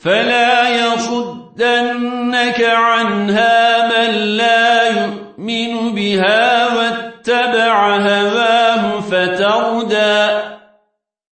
فلا يصدنك عنها من لا يؤمن بها واتبع هواه فتردى.